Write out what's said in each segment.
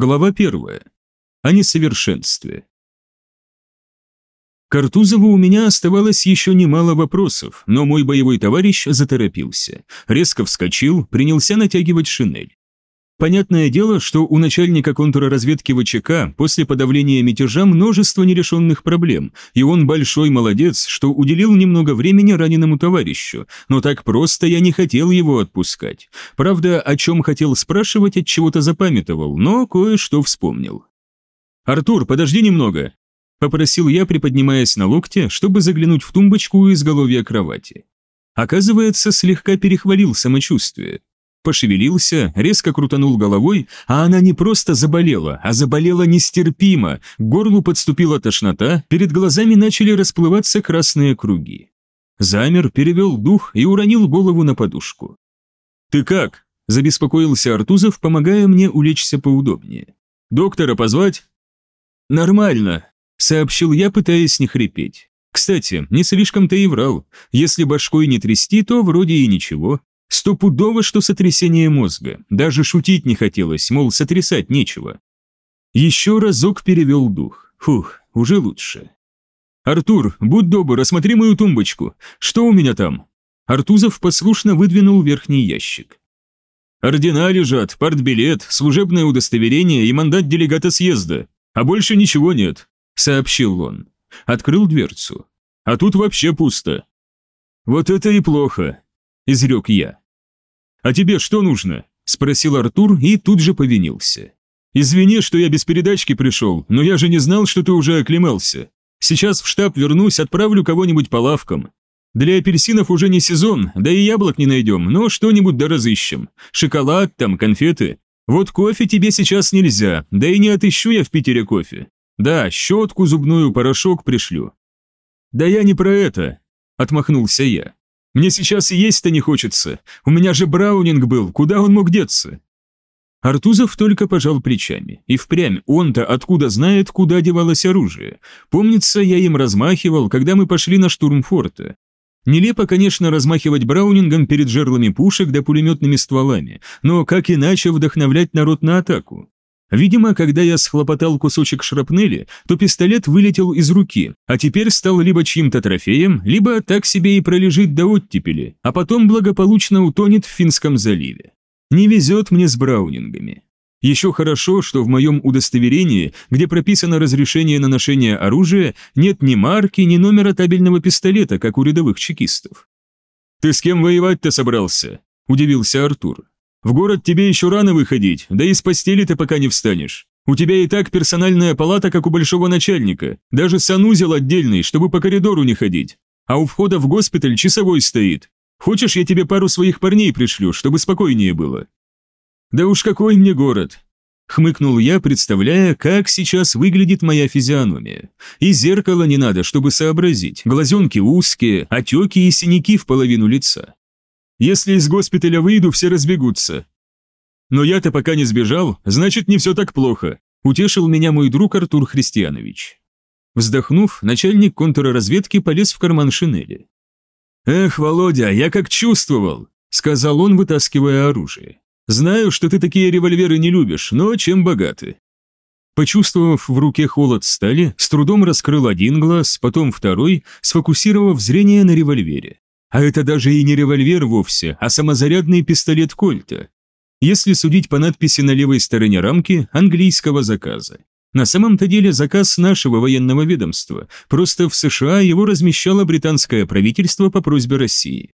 Глава первая. О несовершенстве. К Артузову у меня оставалось еще немало вопросов, но мой боевой товарищ заторопился, резко вскочил, принялся натягивать шинель. Понятное дело, что у начальника контрразведки ВЧК после подавления мятежа множество нерешенных проблем, и он большой молодец, что уделил немного времени раненому товарищу, но так просто я не хотел его отпускать. Правда, о чем хотел спрашивать, от чего-то запамятовал, но кое-что вспомнил. «Артур, подожди немного», — попросил я, приподнимаясь на локте, чтобы заглянуть в тумбочку у изголовья кровати. Оказывается, слегка перехвалил самочувствие пошевелился, резко крутанул головой, а она не просто заболела, а заболела нестерпимо, к горлу подступила тошнота, перед глазами начали расплываться красные круги. Замер, перевел дух и уронил голову на подушку. «Ты как?» – забеспокоился Артузов, помогая мне улечься поудобнее. «Доктора позвать?» «Нормально», – сообщил я, пытаясь не хрипеть. Кстати, не слишком-то и врал. Если башкой не трясти, то вроде и ничего. Стопудово, что сотрясение мозга. Даже шутить не хотелось, мол, сотрясать нечего. Еще разок перевел дух. Фух, уже лучше. «Артур, будь добр, осмотри мою тумбочку. Что у меня там?» Артузов послушно выдвинул верхний ящик. «Ордена лежат, партбилет, служебное удостоверение и мандат делегата съезда. А больше ничего нет», — сообщил он. Открыл дверцу. «А тут вообще пусто». «Вот это и плохо изрек я. «А тебе что нужно?» – спросил Артур и тут же повинился. «Извини, что я без передачки пришел, но я же не знал, что ты уже оклемался. Сейчас в штаб вернусь, отправлю кого-нибудь по лавкам. Для апельсинов уже не сезон, да и яблок не найдем, но что-нибудь да разыщем. Шоколад, там, конфеты. Вот кофе тебе сейчас нельзя, да и не отыщу я в Питере кофе. Да, щетку, зубную, порошок пришлю». «Да я не про это», – отмахнулся я. Мне сейчас и есть-то не хочется. У меня же Браунинг был, куда он мог деться?» Артузов только пожал плечами. И впрямь он-то откуда знает, куда девалось оружие. Помнится, я им размахивал, когда мы пошли на штурм форта. Нелепо, конечно, размахивать браунингом перед жерлами пушек да пулеметными стволами, но как иначе вдохновлять народ на атаку? Видимо, когда я схлопотал кусочек шрапнели, то пистолет вылетел из руки, а теперь стал либо чьим-то трофеем, либо так себе и пролежит до оттепели, а потом благополучно утонет в Финском заливе. Не везет мне с браунингами. Еще хорошо, что в моем удостоверении, где прописано разрешение на ношение оружия, нет ни марки, ни номера табельного пистолета, как у рядовых чекистов. «Ты с кем воевать-то собрался?» – удивился Артур. В город тебе еще рано выходить, да и с постели ты пока не встанешь. У тебя и так персональная палата, как у большого начальника, даже санузел отдельный, чтобы по коридору не ходить. А у входа в госпиталь часовой стоит. Хочешь, я тебе пару своих парней пришлю, чтобы спокойнее было?» «Да уж какой мне город!» Хмыкнул я, представляя, как сейчас выглядит моя физиономия. И зеркала не надо, чтобы сообразить. Глазенки узкие, отеки и синяки в половину лица. Если из госпиталя выйду, все разбегутся. Но я-то пока не сбежал, значит, не все так плохо, утешил меня мой друг Артур Христианович. Вздохнув, начальник контрразведки полез в карман шинели. «Эх, Володя, я как чувствовал», — сказал он, вытаскивая оружие. «Знаю, что ты такие револьверы не любишь, но чем богаты?» Почувствовав в руке холод стали, с трудом раскрыл один глаз, потом второй, сфокусировав зрение на револьвере. А это даже и не револьвер вовсе, а самозарядный пистолет Кольта. Если судить по надписи на левой стороне рамки английского заказа. На самом-то деле заказ нашего военного ведомства, просто в США его размещало британское правительство по просьбе России.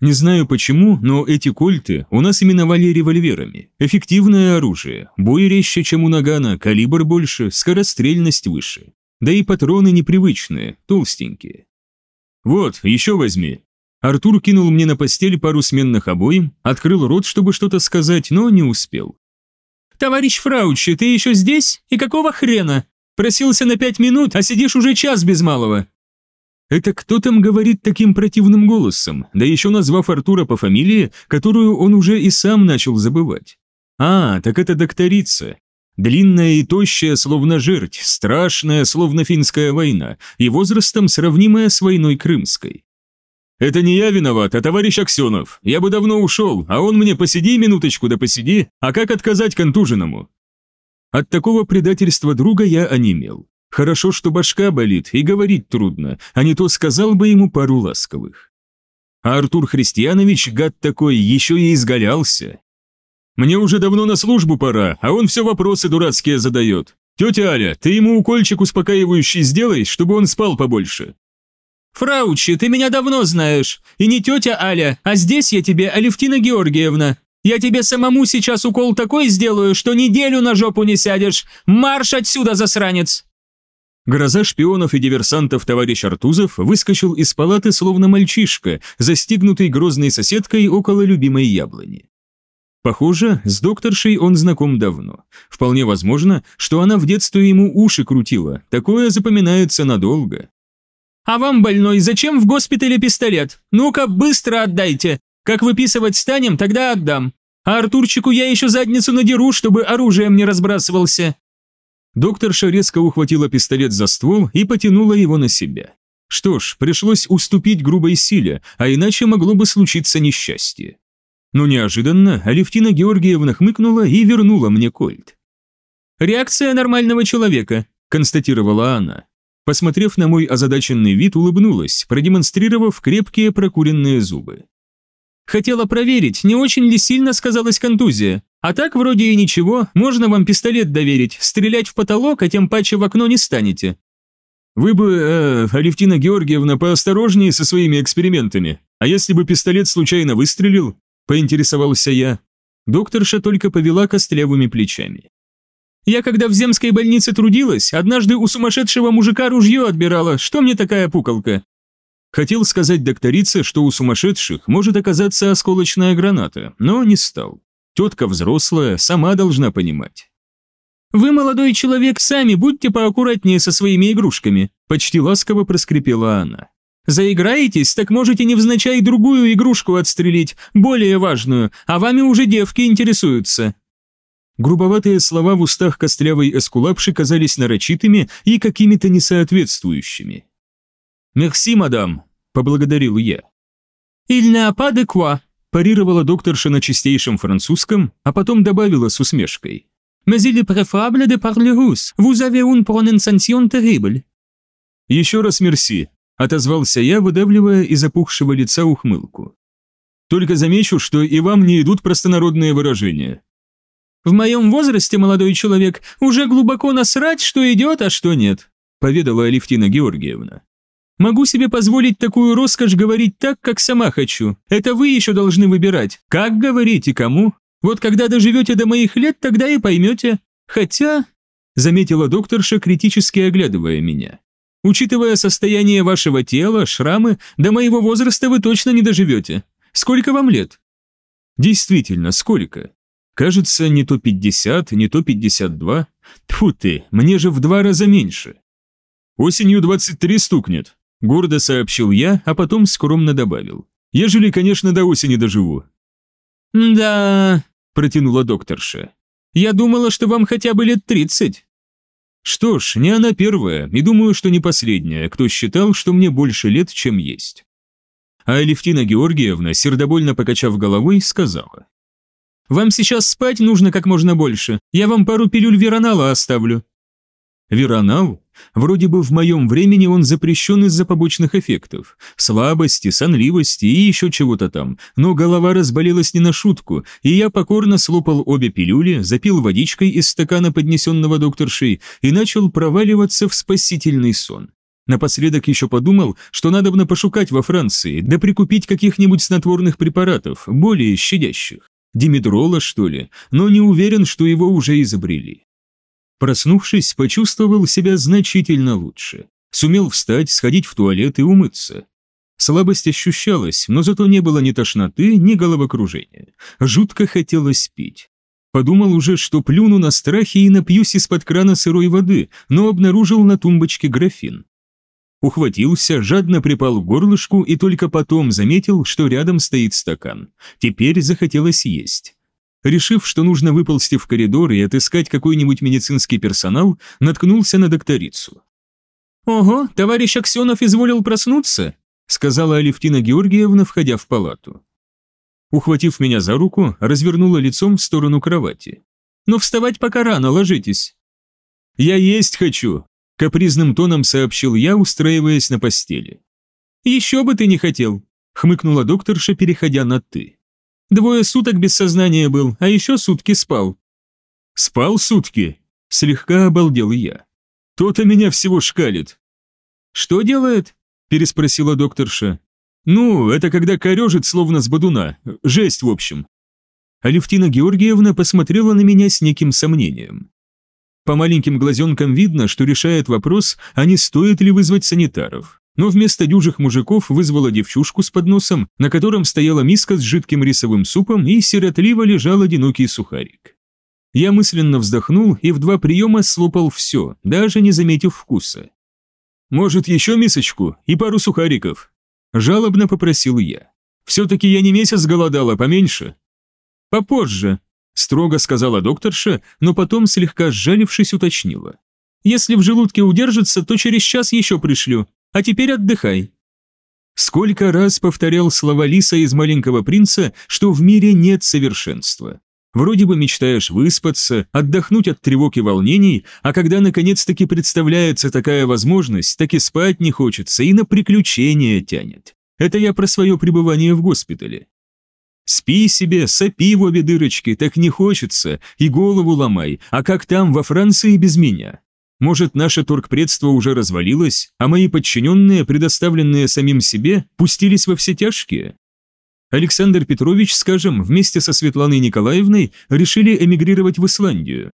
Не знаю почему, но эти кольты у нас именовали револьверами. Эффективное оружие, бой резче, чем у нагана, калибр больше, скорострельность выше. Да и патроны непривычные, толстенькие. «Вот, еще возьми», Артур кинул мне на постель пару сменных обоим, открыл рот, чтобы что-то сказать, но не успел. «Товарищ Фраучи, ты еще здесь? И какого хрена? Просился на пять минут, а сидишь уже час без малого». Это кто там говорит таким противным голосом, да еще назвав Артура по фамилии, которую он уже и сам начал забывать? А, так это докторица. Длинная и тощая, словно жерть, страшная, словно финская война, и возрастом сравнимая с войной крымской. «Это не я виноват, а товарищ Аксенов. Я бы давно ушел, а он мне посиди минуточку да посиди, а как отказать контуженному?» От такого предательства друга я онемел. Хорошо, что башка болит и говорить трудно, а не то сказал бы ему пару ласковых. А Артур Христианович, гад такой, еще и изгалялся. Мне уже давно на службу пора, а он все вопросы дурацкие задает. Тетя Аля, ты ему укольчик успокаивающий сделай, чтобы он спал побольше. Фраучи, ты меня давно знаешь. И не тетя Аля, а здесь я тебе Алевтина Георгиевна. Я тебе самому сейчас укол такой сделаю, что неделю на жопу не сядешь. Марш отсюда, засранец!» Гроза шпионов и диверсантов товарищ Артузов выскочил из палаты словно мальчишка, застигнутый грозной соседкой около любимой яблони. Похоже, с докторшей он знаком давно. Вполне возможно, что она в детстве ему уши крутила, такое запоминается надолго. «А вам, больной, зачем в госпитале пистолет? Ну-ка, быстро отдайте! Как выписывать станем, тогда отдам. А Артурчику я еще задницу надеру, чтобы оружием не разбрасывался. Докторша резко ухватила пистолет за ствол и потянула его на себя. Что ж, пришлось уступить грубой силе, а иначе могло бы случиться несчастье. Но неожиданно Алевтина Георгиевна хмыкнула и вернула мне кольт. «Реакция нормального человека», – констатировала она. Посмотрев на мой озадаченный вид, улыбнулась, продемонстрировав крепкие прокуренные зубы. Хотела проверить, не очень ли сильно сказалась контузия. А так вроде и ничего, можно вам пистолет доверить, стрелять в потолок, а тем паче в окно не станете. Вы бы, э, Алевтина Георгиевна, поосторожнее со своими экспериментами. А если бы пистолет случайно выстрелил? Поинтересовался я. Докторша только повела костлявыми плечами. Я когда в земской больнице трудилась, однажды у сумасшедшего мужика ружье отбирала, что мне такая пукалка? Хотел сказать докторице, что у сумасшедших может оказаться осколочная граната, но не стал. Тетка взрослая, сама должна понимать. «Вы, молодой человек, сами будьте поаккуратнее со своими игрушками», почти ласково проскрипела она. «Заиграетесь, так можете невзначай другую игрушку отстрелить, более важную, а вами уже девки интересуются». Грубоватые слова в устах костлявой эскулапши казались нарочитыми и какими-то несоответствующими. «Мерси, мадам», – поблагодарил я. «Il n'a pas de quoi», – парировала докторша на чистейшем французском, а потом добавила с усмешкой. «Mais il est préférable de parler russe. Vous avez une prononciation terrible». «Еще раз мерси», – отозвался я, выдавливая из опухшего лица ухмылку. «Только замечу, что и вам не идут простонародные выражения». «В моем возрасте, молодой человек, уже глубоко насрать, что идет, а что нет», – поведала Алевтина Георгиевна. Могу себе позволить такую роскошь говорить так, как сама хочу. Это вы еще должны выбирать, как говорить и кому. Вот когда доживете до моих лет, тогда и поймете. Хотя...» Заметила докторша, критически оглядывая меня. «Учитывая состояние вашего тела, шрамы, до моего возраста вы точно не доживете. Сколько вам лет?» «Действительно, сколько?» Кажется, не то 50, не то 52. Тьфу ты, мне же в два раза меньше. Осенью 23 стукнет, Гордо сообщил я, а потом скромно добавил. Ежели, конечно, до осени доживу. «Да...» – протянула докторша. «Я думала, что вам хотя бы лет тридцать». Что ж, не она первая, и думаю, что не последняя, кто считал, что мне больше лет, чем есть. А Алевтина Георгиевна, сердобольно покачав головой, сказала. «Вам сейчас спать нужно как можно больше. Я вам пару пилюль веронала оставлю». Веронал? Вроде бы в моем времени он запрещен из-за побочных эффектов. Слабости, сонливости и еще чего-то там. Но голова разболелась не на шутку, и я покорно слопал обе пилюли, запил водичкой из стакана, поднесенного докторшей, и начал проваливаться в спасительный сон. Напоследок еще подумал, что надо бы пошукать во Франции, да прикупить каких-нибудь снотворных препаратов, более щадящих. Димедрола, что ли, но не уверен, что его уже изобрели. Проснувшись, почувствовал себя значительно лучше. Сумел встать, сходить в туалет и умыться. Слабость ощущалась, но зато не было ни тошноты, ни головокружения. Жутко хотелось пить. Подумал уже, что плюну на страхе и напьюсь из-под крана сырой воды, но обнаружил на тумбочке графин. Ухватился, жадно припал к горлышку и только потом заметил, что рядом стоит стакан. Теперь захотелось есть. Решив, что нужно выползти в коридор и отыскать какой-нибудь медицинский персонал, наткнулся на докторицу. «Ого, товарищ Аксенов изволил проснуться», сказала Алевтина Георгиевна, входя в палату. Ухватив меня за руку, развернула лицом в сторону кровати. Но вставать пока рано, ложитесь». «Я есть хочу», – капризным тоном сообщил я, устраиваясь на постели. «Еще бы ты не хотел», – хмыкнула докторша, переходя на «ты». «Двое суток без сознания был, а еще сутки спал». «Спал сутки?» – слегка обалдел я. «То-то меня всего шкалит». «Что делает?» – переспросила докторша. «Ну, это когда корежит, словно с бодуна. Жесть, в общем». Алевтина Георгиевна посмотрела на меня с неким сомнением. По маленьким глазенкам видно, что решает вопрос, а не стоит ли вызвать санитаров. Но вместо дюжих мужиков вызвала девчушку с подносом, на котором стояла миска с жидким рисовым супом и сиротливо лежал одинокий сухарик. Я мысленно вздохнул и в два приема слопал все, даже не заметив вкуса. «Может, еще мисочку и пару сухариков?» Жалобно попросил я. «Все-таки я не месяц голодала, поменьше». «Попозже», – строго сказала докторша, но потом, слегка сжалившись, уточнила. «Если в желудке удержится, то через час еще пришлю, а теперь отдыхай». Сколько раз повторял слова Лиса из «Маленького принца», что в мире нет совершенства. Вроде бы мечтаешь выспаться, отдохнуть от тревог и волнений, а когда наконец-таки представляется такая возможность, так и спать не хочется и на приключения тянет. Это я про свое пребывание в госпитале. Спи себе, сопи в обе дырочки, так не хочется, и голову ломай, а как там во Франции без меня? Может, наше торгпредство уже развалилось, а мои подчиненные, предоставленные самим себе, пустились во все тяжкие? Александр Петрович, скажем, вместе со Светланой Николаевной решили эмигрировать в Исландию.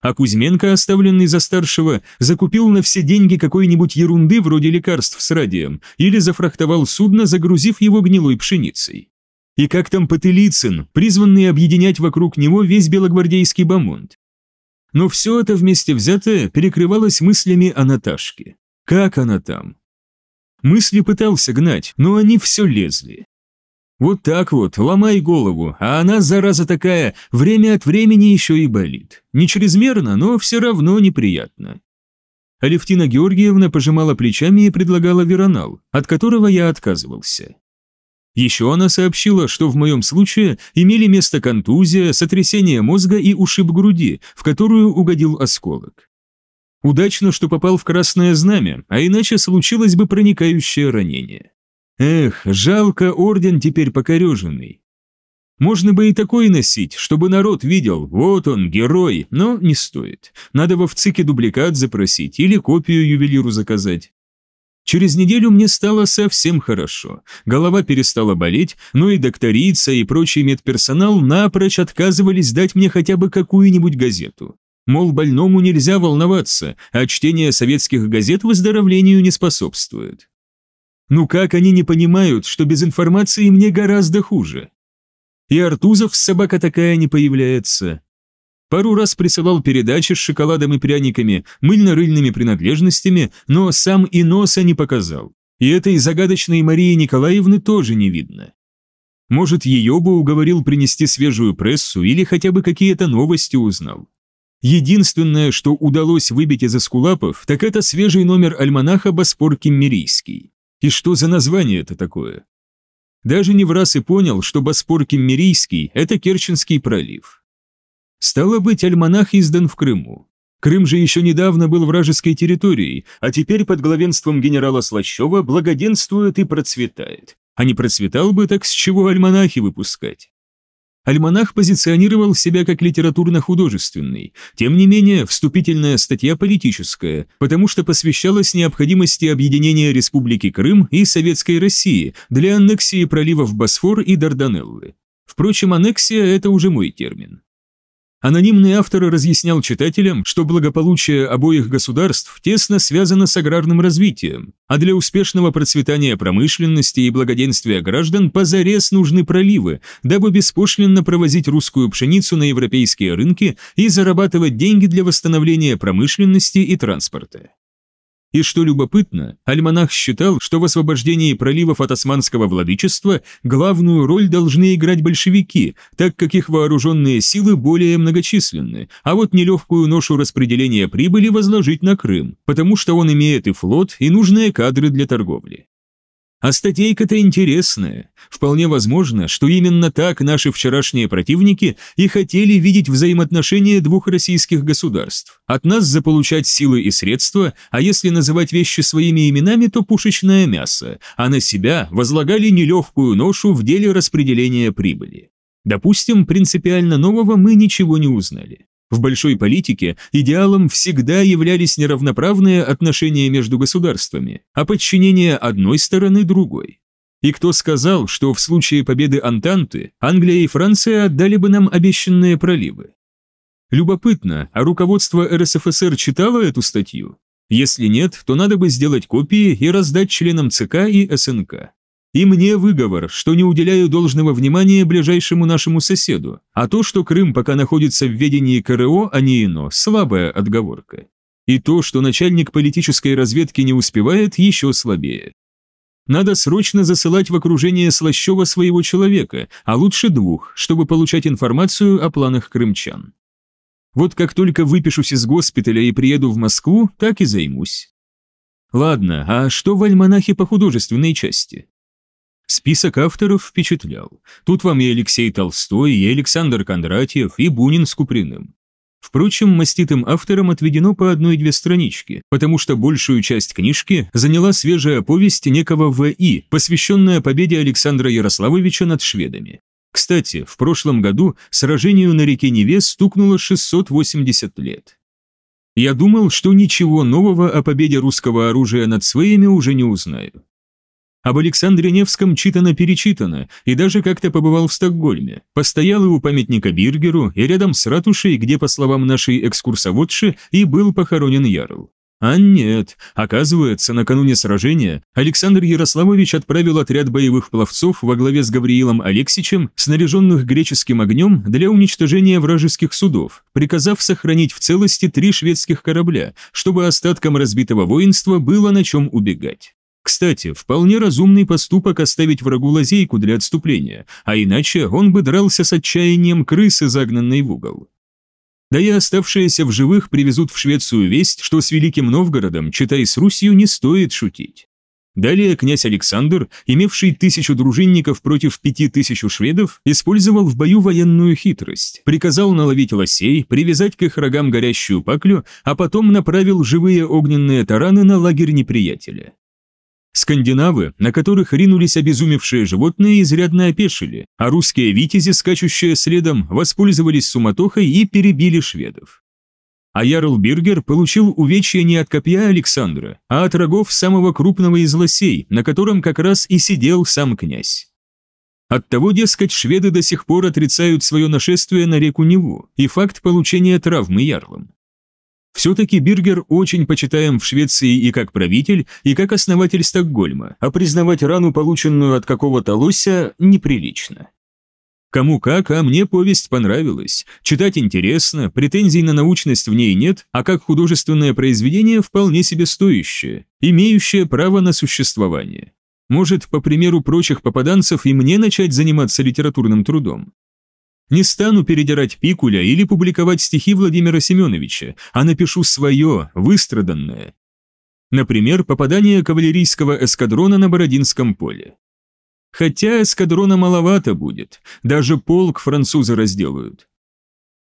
А Кузьменко, оставленный за старшего, закупил на все деньги какой-нибудь ерунды вроде лекарств с радием или зафрахтовал судно, загрузив его гнилой пшеницей. И как там Потылицын, призванный объединять вокруг него весь белогвардейский бомонд. Но все это вместе взятое перекрывалось мыслями о Наташке. Как она там? Мысли пытался гнать, но они все лезли. Вот так вот, ломай голову, а она, зараза такая, время от времени еще и болит. Не чрезмерно, но все равно неприятно. Алевтина Георгиевна пожимала плечами и предлагала веронал, от которого я отказывался. Еще она сообщила, что в моем случае имели место контузия, сотрясение мозга и ушиб груди, в которую угодил осколок. Удачно, что попал в красное знамя, а иначе случилось бы проникающее ранение. Эх, жалко орден теперь покореженный. Можно бы и такой носить, чтобы народ видел, вот он, герой, но не стоит. Надо во ВЦИКе дубликат запросить или копию ювелиру заказать. Через неделю мне стало совсем хорошо. Голова перестала болеть, но и докторица, и прочий медперсонал напрочь отказывались дать мне хотя бы какую-нибудь газету. Мол, больному нельзя волноваться, а чтение советских газет выздоровлению не способствует. Ну как они не понимают, что без информации мне гораздо хуже? И Артузов собака такая не появляется. Пару раз присылал передачи с шоколадом и пряниками, мыльно-рыльными принадлежностями, но сам и носа не показал. И этой загадочной Марии Николаевны тоже не видно. Может, ее бы уговорил принести свежую прессу или хотя бы какие-то новости узнал. Единственное, что удалось выбить из эскулапов, так это свежий номер альманаха «Боспор Киммерийский». И что за название это такое? Даже не в раз и понял, что Боспор Киммерийский – это Керченский пролив. Стало быть, альманах издан в Крыму. Крым же еще недавно был вражеской территорией, а теперь под главенством генерала Слащева благоденствует и процветает. А не процветал бы, так с чего альманахи выпускать? Альманах позиционировал себя как литературно-художественный, тем не менее вступительная статья политическая, потому что посвящалась необходимости объединения Республики Крым и Советской России для аннексии проливов Босфор и Дарданеллы. Впрочем, аннексия – это уже мой термин. Анонимный автор разъяснял читателям, что благополучие обоих государств тесно связано с аграрным развитием, а для успешного процветания промышленности и благоденствия граждан позарез нужны проливы, дабы беспошлинно провозить русскую пшеницу на европейские рынки и зарабатывать деньги для восстановления промышленности и транспорта. И что любопытно, Альманах считал, что в освобождении проливов от османского владычества главную роль должны играть большевики, так как их вооруженные силы более многочисленны, а вот нелегкую ношу распределения прибыли возложить на Крым, потому что он имеет и флот, и нужные кадры для торговли. А статейка-то интересная. Вполне возможно, что именно так наши вчерашние противники и хотели видеть взаимоотношения двух российских государств. От нас заполучать силы и средства, а если называть вещи своими именами, то пушечное мясо, а на себя возлагали нелегкую ношу в деле распределения прибыли. Допустим, принципиально нового мы ничего не узнали. В большой политике идеалом всегда являлись неравноправные отношения между государствами, а подчинение одной стороны другой. И кто сказал, что в случае победы Антанты Англия и Франция отдали бы нам обещанные проливы? Любопытно, а руководство РСФСР читало эту статью? Если нет, то надо бы сделать копии и раздать членам ЦК и СНК. И мне выговор, что не уделяю должного внимания ближайшему нашему соседу, а то, что Крым пока находится в ведении КРО, а не ино, слабая отговорка. И то, что начальник политической разведки не успевает, еще слабее. Надо срочно засылать в окружение Слащева своего человека, а лучше двух, чтобы получать информацию о планах крымчан. Вот как только выпишусь из госпиталя и приеду в Москву, так и займусь. Ладно, а что в альманахе по художественной части? Список авторов впечатлял. Тут вам и Алексей Толстой, и Александр Кондратьев, и Бунин с Куприным. Впрочем, маститым авторам отведено по одной-две странички, потому что большую часть книжки заняла свежая повесть некого В.И., посвященная победе Александра Ярославовича над шведами. Кстати, в прошлом году сражению на реке Неве стукнуло 680 лет. Я думал, что ничего нового о победе русского оружия над своими уже не узнаю. Об Александре Невском читано-перечитано, и даже как-то побывал в Стокгольме. Постоял и у памятника Биргеру, и рядом с ратушей, где, по словам нашей экскурсоводши, и был похоронен Ярл. А нет, оказывается, накануне сражения Александр Ярославович отправил отряд боевых пловцов во главе с Гавриилом Алексичем, снаряженных греческим огнем для уничтожения вражеских судов, приказав сохранить в целости три шведских корабля, чтобы остаткам разбитого воинства было на чем убегать. Кстати, вполне разумный поступок оставить врагу лазейку для отступления, а иначе он бы дрался с отчаянием крысы, загнанной в угол. Да и оставшиеся в живых привезут в Швецию весть, что с Великим Новгородом, читай с Русью, не стоит шутить. Далее князь Александр, имевший тысячу дружинников против пяти тысяч шведов, использовал в бою военную хитрость, приказал наловить лосей, привязать к их рогам горящую паклю, а потом направил живые огненные тараны на лагерь неприятеля. Скандинавы, на которых ринулись обезумевшие животные, изрядно опешили, а русские витязи, скачущие следом, воспользовались суматохой и перебили шведов. А Ярл Биргер получил увечья не от копья Александра, а от рогов самого крупного из лосей, на котором как раз и сидел сам князь. Оттого, дескать, шведы до сих пор отрицают свое нашествие на реку Неву и факт получения травмы ярлом. Все-таки Биргер очень почитаем в Швеции и как правитель, и как основатель Стокгольма, а признавать рану, полученную от какого-то лося, неприлично. Кому как, а мне повесть понравилась. Читать интересно, претензий на научность в ней нет, а как художественное произведение вполне себе стоящее, имеющее право на существование. Может, по примеру прочих попаданцев и мне начать заниматься литературным трудом. Не стану передирать Пикуля или публиковать стихи Владимира Семеновича, а напишу свое, выстраданное. Например, попадание кавалерийского эскадрона на Бородинском поле. Хотя эскадрона маловато будет, даже полк французы разделают.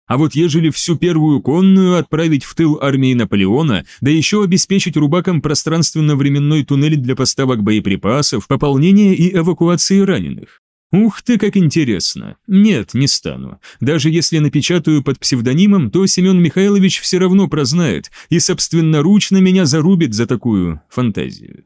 А вот ежели всю первую конную отправить в тыл армии Наполеона, да еще обеспечить рубакам пространственно-временной туннель для поставок боеприпасов, пополнения и эвакуации раненых, Ух ты, как интересно. Нет, не стану. Даже если напечатаю под псевдонимом, то Семен Михайлович все равно прознает и собственноручно меня зарубит за такую фантазию.